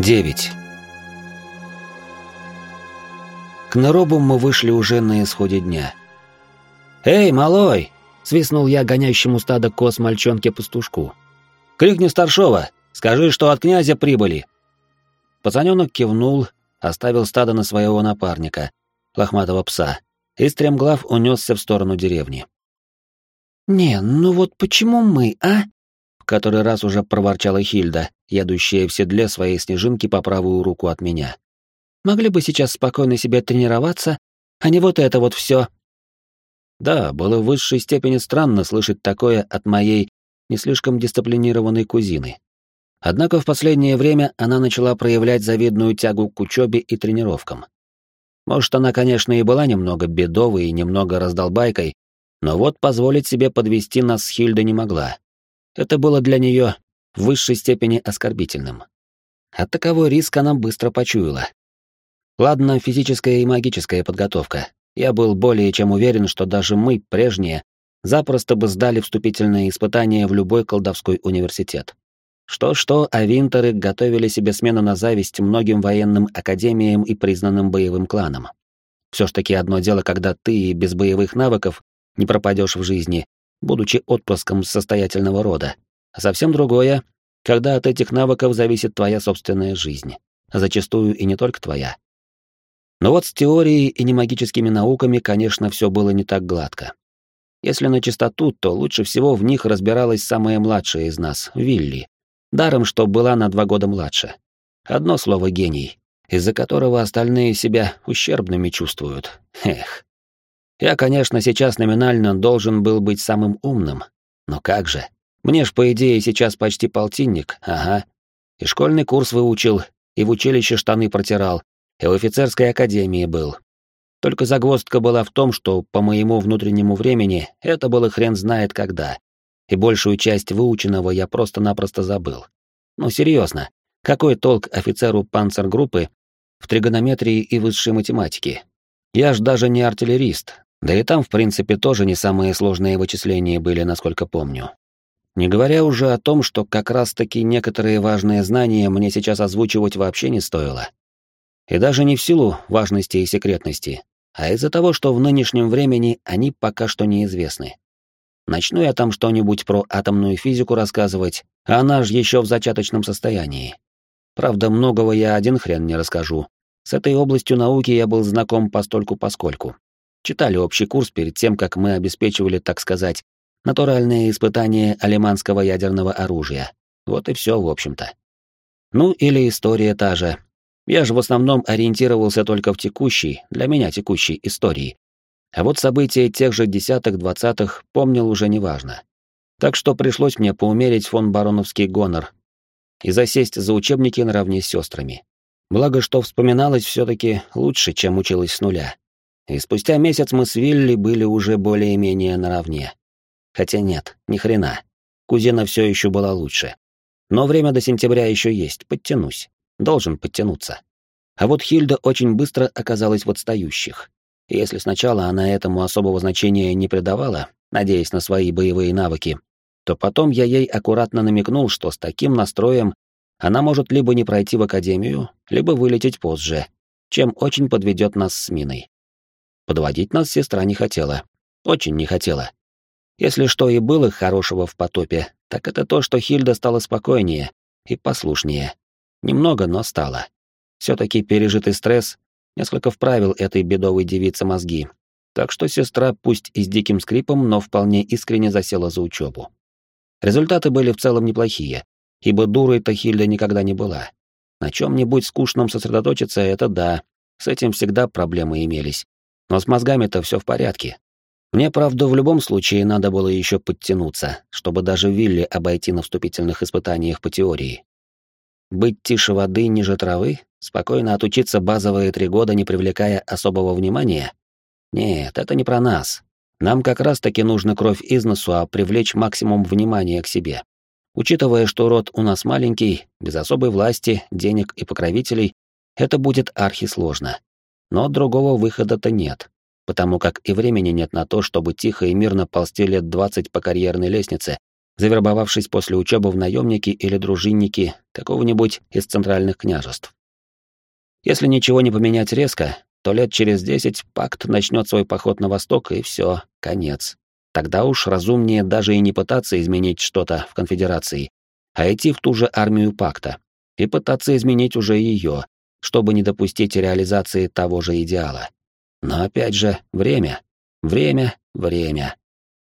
9. К Наробу мы вышли уже на исходе дня. «Эй, малой!» — свистнул я гонящему стадо коз мальчонке-пастушку. «Крикни старшова! Скажи, что от князя прибыли!» Пацаненок кивнул, оставил стадо на своего напарника, лохматого пса, и стремглав унесся в сторону деревни. «Не, ну вот почему мы, а?» Который раз уже проворчала Хильда, едущая в седле своей снежинки по правую руку от меня. «Могли бы сейчас спокойно себе тренироваться, а не вот это вот все. Да, было в высшей степени странно слышать такое от моей не слишком дисциплинированной кузины. Однако в последнее время она начала проявлять завидную тягу к учебе и тренировкам. Может, она, конечно, и была немного бедовой и немного раздолбайкой, но вот позволить себе подвести нас с Хильдой не могла. Это было для нее в высшей степени оскорбительным. А таковой риск она быстро почуяла. Ладно, физическая и магическая подготовка. Я был более чем уверен, что даже мы, прежние, запросто бы сдали вступительные испытания в любой колдовской университет. Что-что, а винтеры готовили себе смену на зависть многим военным академиям и признанным боевым кланам. Все ж таки одно дело, когда ты без боевых навыков не пропадешь в жизни, будучи отпрыском состоятельного рода. А совсем другое, когда от этих навыков зависит твоя собственная жизнь, а зачастую и не только твоя. Но вот с теорией и немагическими науками, конечно, все было не так гладко. Если на чистоту, то лучше всего в них разбиралась самая младшая из нас, Вилли, Даром, что была на два года младше. Одно слово «гений», из-за которого остальные себя ущербными чувствуют. Эх. Я, конечно, сейчас номинально должен был быть самым умным, но как же? Мне ж, по идее, сейчас почти полтинник, ага. И школьный курс выучил, и в училище штаны протирал, и в офицерской академии был. Только загвоздка была в том, что по моему внутреннему времени это было хрен знает когда и большую часть выученного я просто-напросто забыл. Ну серьезно, какой толк офицеру панцергруппы в тригонометрии и высшей математике? Я ж даже не артиллерист, да и там, в принципе, тоже не самые сложные вычисления были, насколько помню. Не говоря уже о том, что как раз-таки некоторые важные знания мне сейчас озвучивать вообще не стоило. И даже не в силу важности и секретности, а из-за того, что в нынешнем времени они пока что неизвестны. Начну я там что-нибудь про атомную физику рассказывать, а она ж еще в зачаточном состоянии. Правда, многого я один хрен не расскажу. С этой областью науки я был знаком постольку-поскольку. Читали общий курс перед тем, как мы обеспечивали, так сказать, натуральные испытания алиманского ядерного оружия. Вот и все, в общем-то. Ну, или история та же. Я же в основном ориентировался только в текущей, для меня текущей истории, а вот события тех же десятых-двадцатых помнил уже неважно. Так что пришлось мне поумерить фон бароновский гонор и засесть за учебники наравне с сестрами. Благо, что вспоминалось все-таки лучше, чем училась с нуля. И спустя месяц мы с Вилли были уже более-менее наравне. Хотя нет, ни хрена. Кузина все еще была лучше. Но время до сентября еще есть, подтянусь. Должен подтянуться. А вот Хильда очень быстро оказалась в отстающих. Если сначала она этому особого значения не придавала, надеясь на свои боевые навыки, то потом я ей аккуратно намекнул, что с таким настроем она может либо не пройти в академию, либо вылететь позже, чем очень подведет нас с Миной. Подводить нас сестра не хотела. Очень не хотела. Если что и было хорошего в потопе, так это то, что Хильда стала спокойнее и послушнее. Немного, но стала. Все-таки пережитый стресс несколько вправил этой бедовой девице мозги. Так что сестра, пусть и с диким скрипом, но вполне искренне засела за учебу. Результаты были в целом неплохие, ибо дурой Тахильда никогда не была. На чем-нибудь скучном сосредоточиться — это да, с этим всегда проблемы имелись. Но с мозгами-то все в порядке. Мне, правда, в любом случае надо было еще подтянуться, чтобы даже Вилли обойти на вступительных испытаниях по теории. Быть тише воды, ниже травы? Спокойно отучиться базовые три года, не привлекая особого внимания? Нет, это не про нас. Нам как раз-таки нужно кровь из носу, а привлечь максимум внимания к себе. Учитывая, что род у нас маленький, без особой власти, денег и покровителей, это будет архисложно. Но другого выхода-то нет, потому как и времени нет на то, чтобы тихо и мирно ползти лет двадцать по карьерной лестнице, завербовавшись после учебы в наемники или дружинники какого-нибудь из центральных княжеств. Если ничего не поменять резко, то лет через десять пакт начнет свой поход на восток, и все, конец. Тогда уж разумнее даже и не пытаться изменить что-то в конфедерации, а идти в ту же армию пакта и пытаться изменить уже ее, чтобы не допустить реализации того же идеала. Но опять же, время, время, время.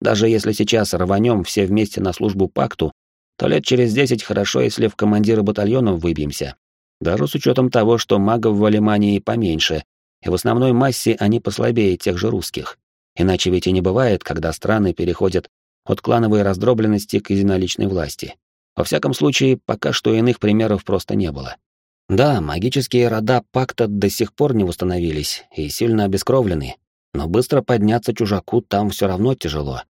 Даже если сейчас рванем все вместе на службу пакту, то лет через десять хорошо, если в командиры батальонов выбьемся. Даже с учетом того, что магов в Алимании поменьше, и в основной массе они послабее тех же русских. Иначе ведь и не бывает, когда страны переходят от клановой раздробленности к единоличной власти. Во всяком случае, пока что иных примеров просто не было. Да, магические рода пакта до сих пор не восстановились и сильно обескровлены, но быстро подняться чужаку там все равно тяжело.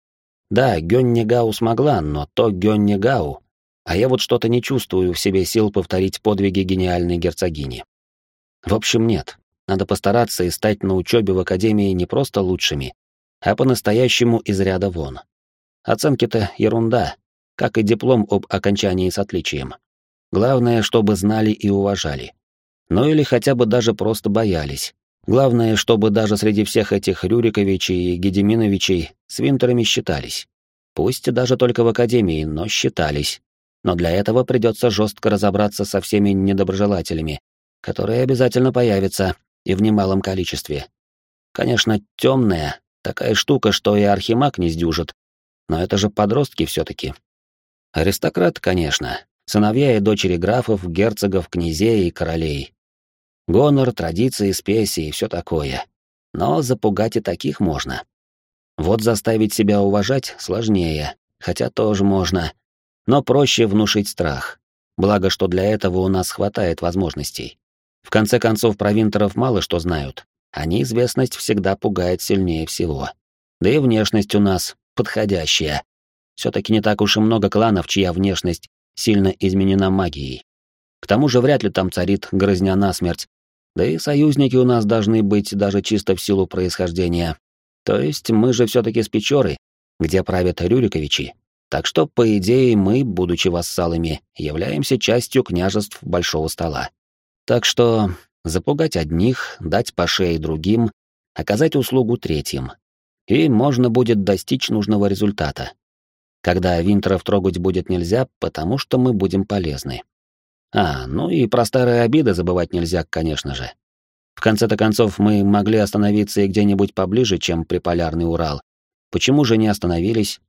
Да, Гённи Гау смогла, но то Гённи Гау. А я вот что-то не чувствую в себе сил повторить подвиги гениальной герцогини. В общем, нет. Надо постараться и стать на учебе в академии не просто лучшими, а по-настоящему из ряда вон. Оценки-то ерунда, как и диплом об окончании с отличием. Главное, чтобы знали и уважали. Ну или хотя бы даже просто боялись. Главное, чтобы даже среди всех этих Рюриковичей и Гедеминовичей с Винтерами считались. Пусть даже только в Академии, но считались. Но для этого придется жестко разобраться со всеми недоброжелателями, которые обязательно появятся, и в немалом количестве. Конечно, темная, такая штука, что и архимаг не сдюжит, но это же подростки все-таки. Аристократ, конечно, сыновья и дочери графов, герцогов, князей и королей. Гонор, традиции, спеси и все такое. Но запугать и таких можно. Вот заставить себя уважать сложнее, хотя тоже можно. Но проще внушить страх. Благо, что для этого у нас хватает возможностей. В конце концов, про винтеров мало что знают, а неизвестность всегда пугает сильнее всего. Да и внешность у нас подходящая. все таки не так уж и много кланов, чья внешность сильно изменена магией. К тому же вряд ли там царит грызня насмерть, да и союзники у нас должны быть даже чисто в силу происхождения. То есть мы же все-таки с Печоры, где правят Рюриковичи. Так что, по идее, мы, будучи вассалами, являемся частью княжеств Большого Стола. Так что запугать одних, дать по шее другим, оказать услугу третьим. И можно будет достичь нужного результата. Когда Винтеров трогать будет нельзя, потому что мы будем полезны. А, ну и про старые обиды забывать нельзя, конечно же. В конце-то концов, мы могли остановиться и где-нибудь поближе, чем приполярный Урал. Почему же не остановились?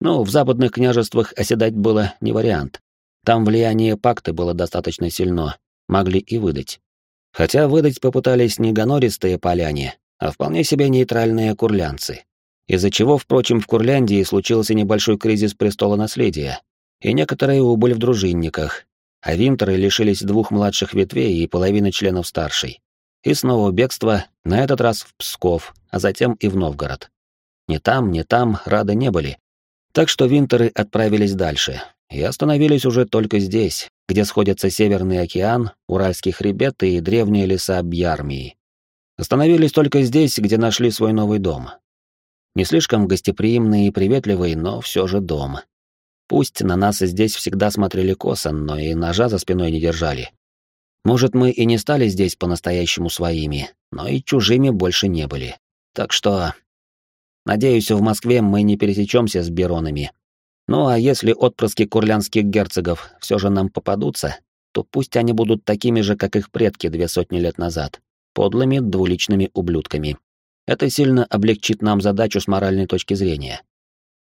Ну, в западных княжествах оседать было не вариант. Там влияние пакта было достаточно сильно, могли и выдать. Хотя выдать попытались не гонористые поляне, а вполне себе нейтральные курлянцы. Из-за чего, впрочем, в Курляндии случился небольшой кризис престола наследия и некоторая убыль в дружинниках, а Винтеры лишились двух младших ветвей и половины членов старшей. И снова бегство, на этот раз в Псков, а затем и в Новгород. Ни там, ни там рады не были. Так что Винтеры отправились дальше и остановились уже только здесь, где сходятся Северный океан, Уральский хребет и древние леса Бьярмии. Остановились только здесь, где нашли свой новый дом. Не слишком гостеприимный и приветливый, но все же дом, Пусть на нас здесь всегда смотрели косо, но и ножа за спиной не держали. Может, мы и не стали здесь по-настоящему своими, но и чужими больше не были. Так что... Надеюсь, в Москве мы не пересечемся с Беронами. Ну а если отпрыски курлянских герцогов все же нам попадутся, то пусть они будут такими же, как их предки две сотни лет назад, подлыми двуличными ублюдками. Это сильно облегчит нам задачу с моральной точки зрения.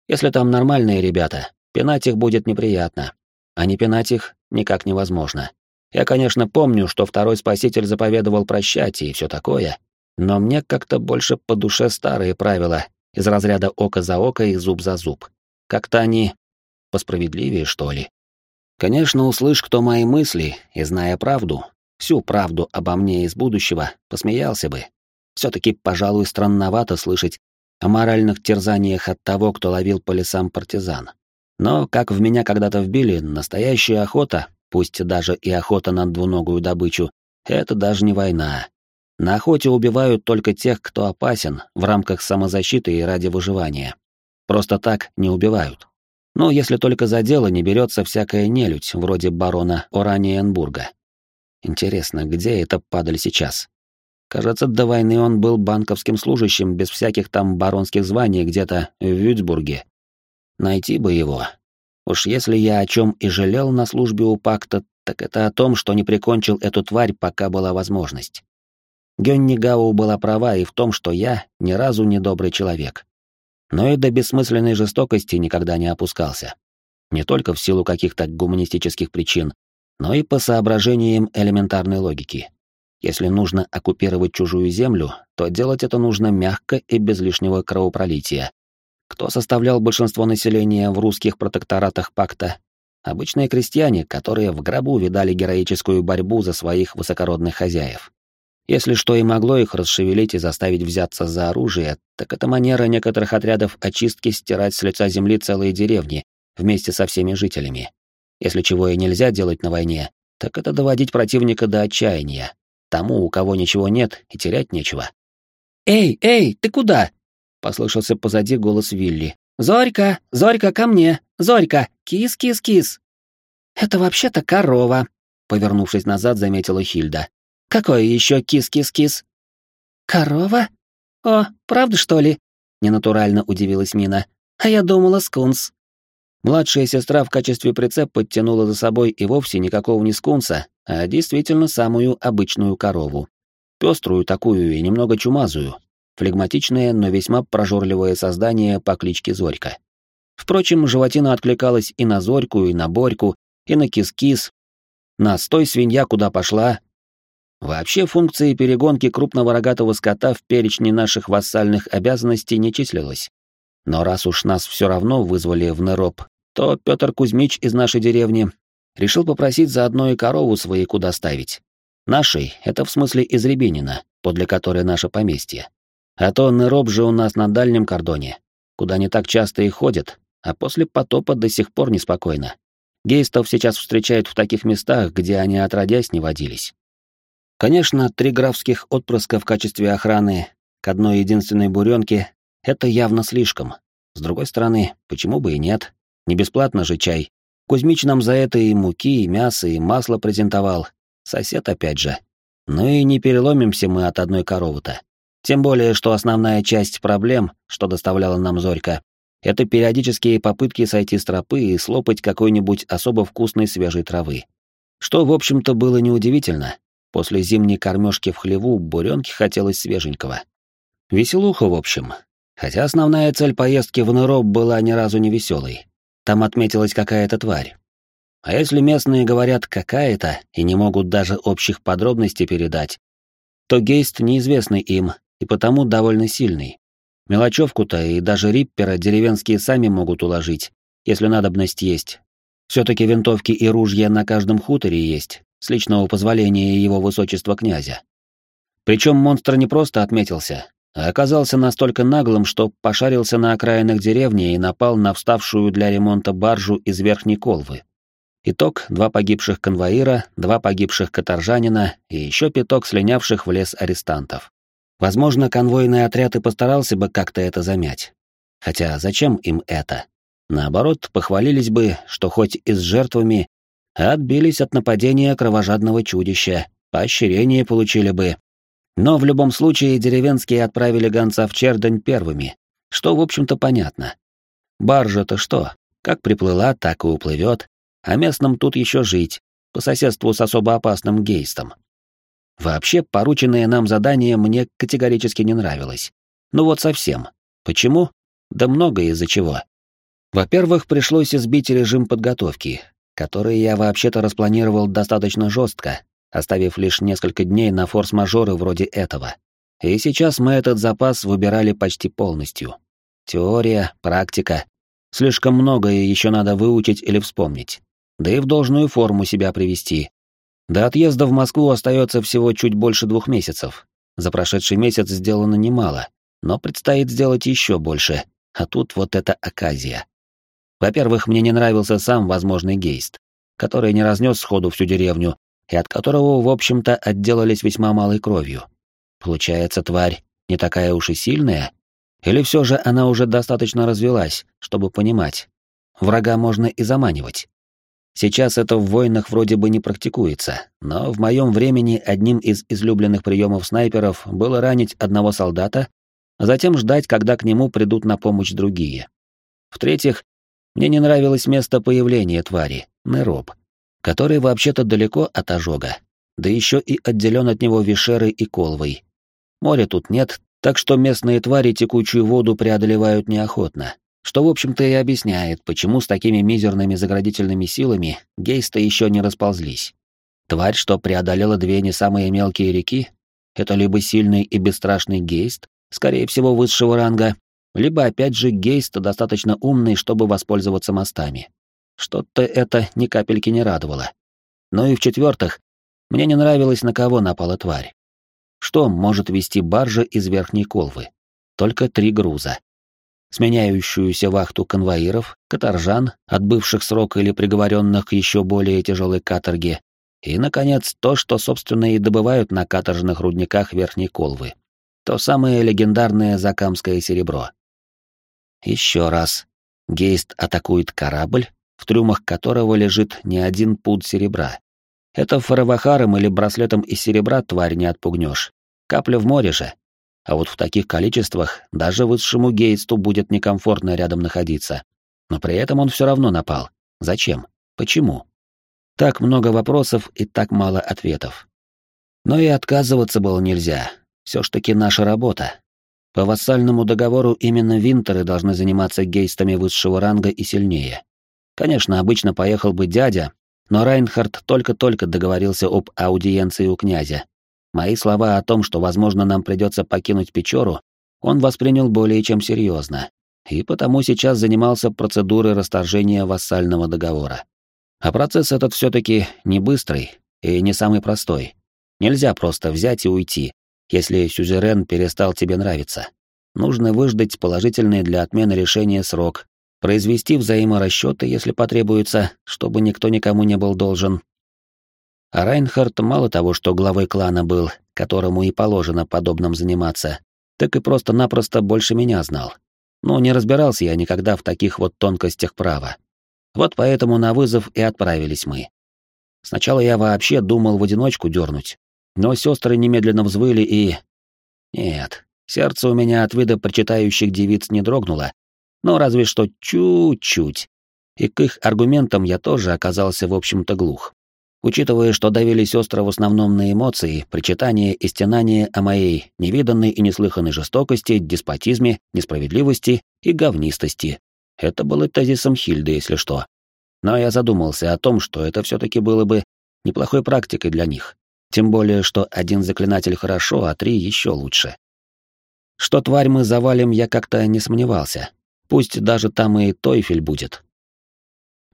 Если там нормальные ребята, Пинать их будет неприятно, а не пинать их никак невозможно. Я, конечно, помню, что второй спаситель заповедовал прощать и все такое, но мне как-то больше по душе старые правила из разряда око за око и зуб за зуб. Как-то они посправедливее, что ли. Конечно, услышь кто мои мысли, и зная правду, всю правду обо мне из будущего, посмеялся бы. Все-таки, пожалуй, странновато слышать о моральных терзаниях от того, кто ловил по лесам партизан. Но, как в меня когда-то вбили, настоящая охота, пусть даже и охота на двуногую добычу, это даже не война. На охоте убивают только тех, кто опасен в рамках самозащиты и ради выживания. Просто так не убивают. Ну, если только за дело не берется всякая нелюдь, вроде барона Ораниенбурга. Интересно, где эта падаль сейчас? Кажется, до войны он был банковским служащим без всяких там баронских званий где-то в Вюцбурге. Найти бы его. Уж если я о чем и жалел на службе у пакта, так это о том, что не прикончил эту тварь, пока была возможность. Гённи Гау была права и в том, что я ни разу не добрый человек но и до бессмысленной жестокости никогда не опускался. Не только в силу каких-то гуманистических причин, но и по соображениям элементарной логики. Если нужно оккупировать чужую землю, то делать это нужно мягко и без лишнего кровопролития. Кто составлял большинство населения в русских протекторатах пакта? Обычные крестьяне, которые в гробу видали героическую борьбу за своих высокородных хозяев. Если что и могло их расшевелить и заставить взяться за оружие, так это манера некоторых отрядов очистки стирать с лица земли целые деревни вместе со всеми жителями. Если чего и нельзя делать на войне, так это доводить противника до отчаяния. Тому, у кого ничего нет и терять нечего. «Эй, эй, ты куда?» — послышался позади голос Вилли. «Зорька, Зорька, ко мне! Зорька, кис-кис-кис!» «Это вообще-то корова», — повернувшись назад, заметила Хильда. Какой еще кис-кис-кис? Корова? О, правда что ли? Ненатурально удивилась Мина. А я думала, скунс. Младшая сестра в качестве прицеп подтянула за собой и вовсе никакого не скунса, а действительно самую обычную корову. Пеструю такую и немного чумазую, флегматичное, но весьма прожорливое создание по кличке Зорька. Впрочем, животина откликалась и на Зорьку, и на Борьку, и на Кис-Кис. На «Стой, свинья, куда пошла?» Вообще функции перегонки крупного рогатого скота в перечне наших вассальных обязанностей не числилось. Но раз уж нас все равно вызвали в Нероп, то Петр Кузьмич из нашей деревни решил попросить заодно и корову своей куда ставить. Нашей — это в смысле из Рябинина, подле которой наше поместье. А то Нероп же у нас на дальнем кордоне, куда не так часто и ходят, а после потопа до сих пор неспокойно. Гейстов сейчас встречают в таких местах, где они отродясь не водились. Конечно, три графских отпрыска в качестве охраны к одной единственной буренке — это явно слишком. С другой стороны, почему бы и нет? Не бесплатно же чай. Кузьмич нам за это и муки, и мясо, и масло презентовал. Сосед опять же. Ну и не переломимся мы от одной коровы-то. Тем более, что основная часть проблем, что доставляла нам Зорька, это периодические попытки сойти с тропы и слопать какой-нибудь особо вкусной свежей травы. Что, в общем-то, было неудивительно. После зимней кормежки в хлеву буренке хотелось свеженького. Веселуха, в общем. Хотя основная цель поездки в Ныроб была ни разу не веселой. Там отметилась какая-то тварь. А если местные говорят «какая-то» и не могут даже общих подробностей передать, то гейст неизвестный им и потому довольно сильный. Мелочевку-то и даже риппера деревенские сами могут уложить, если надобность есть. Все-таки винтовки и ружья на каждом хуторе есть, с личного позволения его высочества князя. Причем монстр не просто отметился, а оказался настолько наглым, что пошарился на окраинах деревни и напал на вставшую для ремонта баржу из Верхней Колвы. Итог — два погибших конвоира, два погибших каторжанина и еще пяток слинявших в лес арестантов. Возможно, конвойный отряд и постарался бы как-то это замять. Хотя зачем им это? Наоборот, похвалились бы, что хоть и с жертвами, отбились от нападения кровожадного чудища, поощрение получили бы. Но в любом случае деревенские отправили гонца в Чердань первыми, что, в общем-то, понятно. Баржа-то что, как приплыла, так и уплывет, а местным тут еще жить, по соседству с особо опасным гейстом. Вообще, порученное нам задание мне категорически не нравилось. Ну вот совсем. Почему? Да много из-за чего. Во-первых, пришлось избить режим подготовки, который я вообще-то распланировал достаточно жестко, оставив лишь несколько дней на форс-мажоры вроде этого. И сейчас мы этот запас выбирали почти полностью. Теория, практика. Слишком многое еще надо выучить или вспомнить. Да и в должную форму себя привести. До отъезда в Москву остается всего чуть больше двух месяцев. За прошедший месяц сделано немало, но предстоит сделать еще больше, а тут вот эта оказия. Во-первых, мне не нравился сам возможный гейст, который не разнес сходу всю деревню и от которого, в общем-то, отделались весьма малой кровью. Получается, тварь не такая уж и сильная? Или все же она уже достаточно развелась, чтобы понимать? врага можно и заманивать. Сейчас это в войнах вроде бы не практикуется, но в моем времени одним из излюбленных приемов снайперов было ранить одного солдата, а затем ждать, когда к нему придут на помощь другие. В-третьих, мне не нравилось место появления твари, Нероб, который вообще-то далеко от ожога, да еще и отделен от него вишерой и колвой. Моря тут нет, так что местные твари текучую воду преодолевают неохотно, что, в общем-то, и объясняет, почему с такими мизерными заградительными силами гейсты еще не расползлись. Тварь, что преодолела две не самые мелкие реки, это либо сильный и бесстрашный гейст, скорее всего, высшего ранга, либо, опять же, гейст достаточно умный, чтобы воспользоваться мостами. Что-то это ни капельки не радовало. Ну и в-четвертых, мне не нравилось, на кого напала тварь. Что может вести баржа из верхней колвы? Только три груза. Сменяющуюся вахту конвоиров, каторжан, отбывших срок или приговоренных к еще более тяжелой каторге, и, наконец, то, что, собственно, и добывают на каторжных рудниках верхней колвы. То самое легендарное закамское серебро. Еще раз. Гейст атакует корабль, в трюмах которого лежит не один пуд серебра. Это фаравахаром или браслетом из серебра тварь не отпугнешь. Капля в море же. А вот в таких количествах даже высшему гейсту будет некомфортно рядом находиться. Но при этом он все равно напал. Зачем? Почему? Так много вопросов и так мало ответов. Но и отказываться было нельзя. Все ж таки наша работа. По вассальному договору именно винтеры должны заниматься гейстами высшего ранга и сильнее. Конечно, обычно поехал бы дядя, но Райнхард только-только договорился об аудиенции у князя. Мои слова о том, что, возможно, нам придется покинуть Печору, он воспринял более чем серьезно, и потому сейчас занимался процедурой расторжения вассального договора. А процесс этот все-таки не быстрый и не самый простой. Нельзя просто взять и уйти, если сюзерен перестал тебе нравиться. Нужно выждать положительный для отмены решения срок, произвести взаиморасчеты, если потребуется, чтобы никто никому не был должен. А Райнхард мало того, что главой клана был, которому и положено подобным заниматься, так и просто-напросто больше меня знал. Но не разбирался я никогда в таких вот тонкостях права. Вот поэтому на вызов и отправились мы. Сначала я вообще думал в одиночку дернуть, но сестры немедленно взвыли и... Нет, сердце у меня от вида прочитающих девиц не дрогнуло, но разве что чуть-чуть. И к их аргументам я тоже оказался, в общем-то, глух. Учитывая, что давили сестры в основном на эмоции, причитания и стенания о моей невиданной и неслыханной жестокости, деспотизме, несправедливости и говнистости. Это было тезисом Хильды, если что. Но я задумался о том, что это все-таки было бы неплохой практикой для них. Тем более, что один заклинатель хорошо, а три еще лучше. Что тварь мы завалим, я как-то не сомневался. Пусть даже там и Тойфель будет.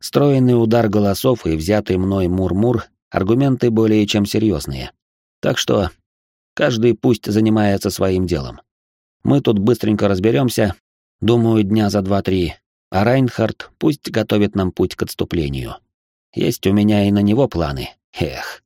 Стройный удар голосов и взятый мной мур-мур — аргументы более чем серьезные. Так что каждый пусть занимается своим делом. Мы тут быстренько разберемся, думаю, дня за два-три, а Райнхард пусть готовит нам путь к отступлению. Есть у меня и на него планы. Эх.